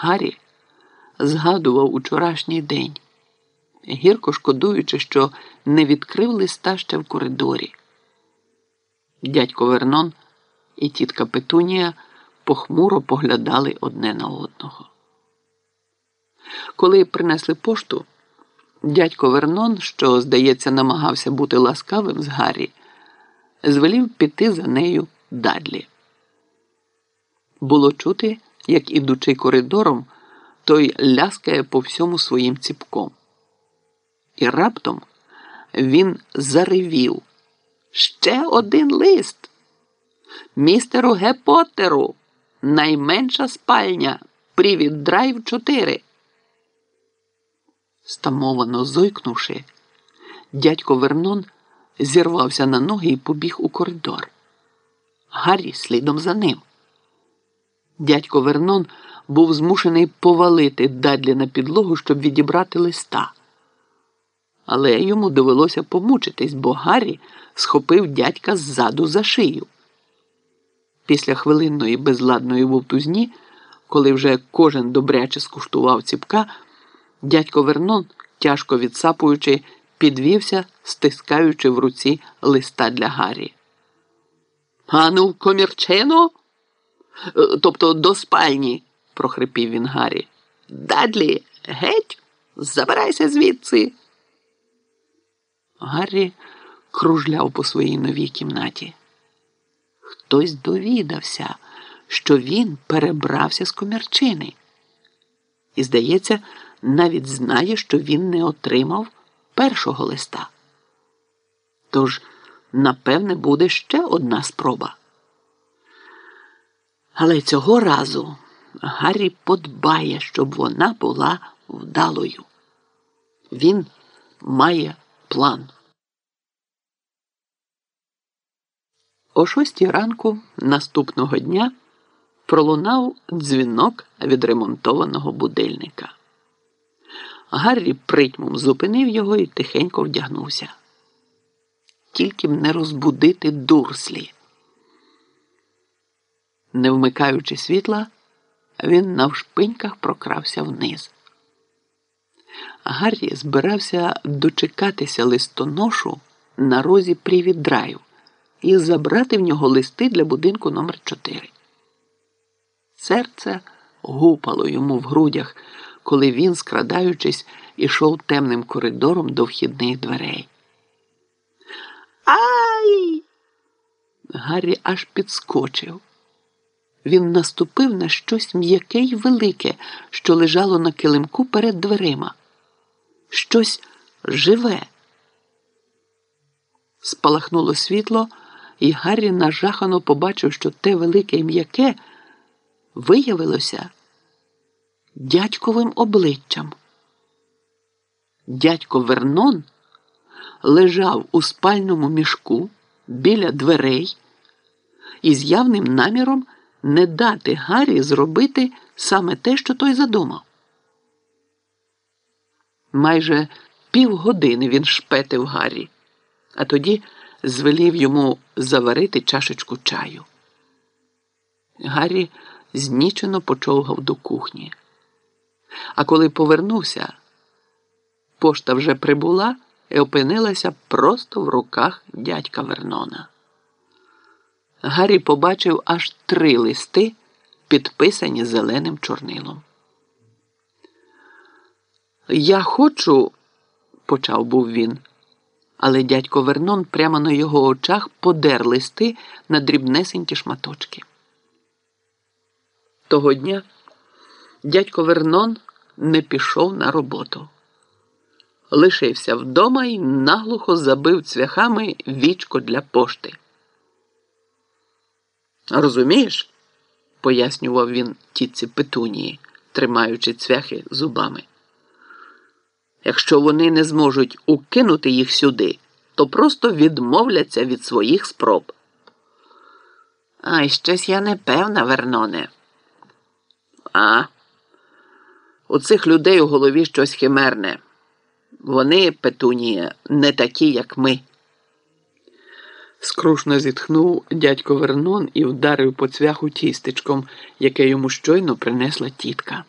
Гаррі згадував учорашній день, гірко шкодуючи, що не відкрив листа ще в коридорі. Дядько Вернон і тітка Петунія похмуро поглядали одне на одного. Коли принесли пошту, дядько Вернон, що, здається, намагався бути ласкавим з Гаррі, звелів піти за нею Дадлі. Було чути, як ідучи коридором, той ляскає по всьому своїм ціпком. І раптом він заревів. Ще один лист. Містеру Гепотеру, найменша спальня. Привід драйв 4. Стамовано зойкнувши, дядько Вернон зірвався на ноги і побіг у коридор. Гаррі слідом за ним. Дядько Вернон був змушений повалити дадлі на підлогу, щоб відібрати листа. Але йому довелося помучитись, бо Гаррі схопив дядька ззаду за шию. Після хвилинної безладної вовтузні, коли вже кожен добряче скуштував ціпка, дядько Вернон, тяжко відсапуючи, підвівся, стискаючи в руці листа для Гаррі. Ану, комірчено? Е, тобто до спальні, прохрипів він Гаррі. Дадлі, геть, забирайся звідси. Гаррі кружляв по своїй новій кімнаті. Хтось довідався, що він перебрався з комірчини. І, здається, навіть знає, що він не отримав першого листа. Тож, напевне, буде ще одна спроба. Але цього разу Гаррі подбає, щоб вона була вдалою. Він має план. О шостій ранку наступного дня пролунав дзвінок відремонтованого будильника. Гаррі притьмом зупинив його і тихенько вдягнувся. Тільки б не розбудити дурслі. Не вмикаючи світла, він навшпиньках прокрався вниз. Гаррі збирався дочекатися листоношу на розі привідраю і забрати в нього листи для будинку номер 4 Серце гупало йому в грудях, коли він, скрадаючись, ішов темним коридором до вхідних дверей. Ай! Гаррі аж підскочив. Він наступив на щось м'яке й велике, що лежало на килимку перед дверима. Щось живе. Спалахнуло світло, і Гаррі нажахано побачив, що те велике і м'яке виявилося дядьковим обличчям. Дядько Вернон лежав у спальному мішку біля дверей і з явним наміром не дати Гаррі зробити саме те, що той задумав. Майже півгодини він шпетив Гаррі, а тоді звелів йому заварити чашечку чаю. Гаррі знічено почовгав до кухні. А коли повернувся, пошта вже прибула і опинилася просто в руках дядька Вернона. Гаррі побачив аж три листи, підписані зеленим чорнилом. Я хочу, почав був він, але дядько Вернон прямо на його очах подер листи на дрібнесенькі шматочки. Того дня дядько Вернон не пішов на роботу. Лишився вдома і наглухо забив цвяхами вічко для пошти. Розумієш? пояснював він тітці Петунії, тримаючи цвяхи зубами. Якщо вони не зможуть укинути їх сюди, то просто відмовляться від своїх спроб. Ай, щось я не певна, Верноне. А у цих людей у голові щось химерне. Вони, Петунія, не такі, як ми. Скрушно зітхнув дядько Вернон і вдарив по цвяху тістечком, яке йому щойно принесла тітка.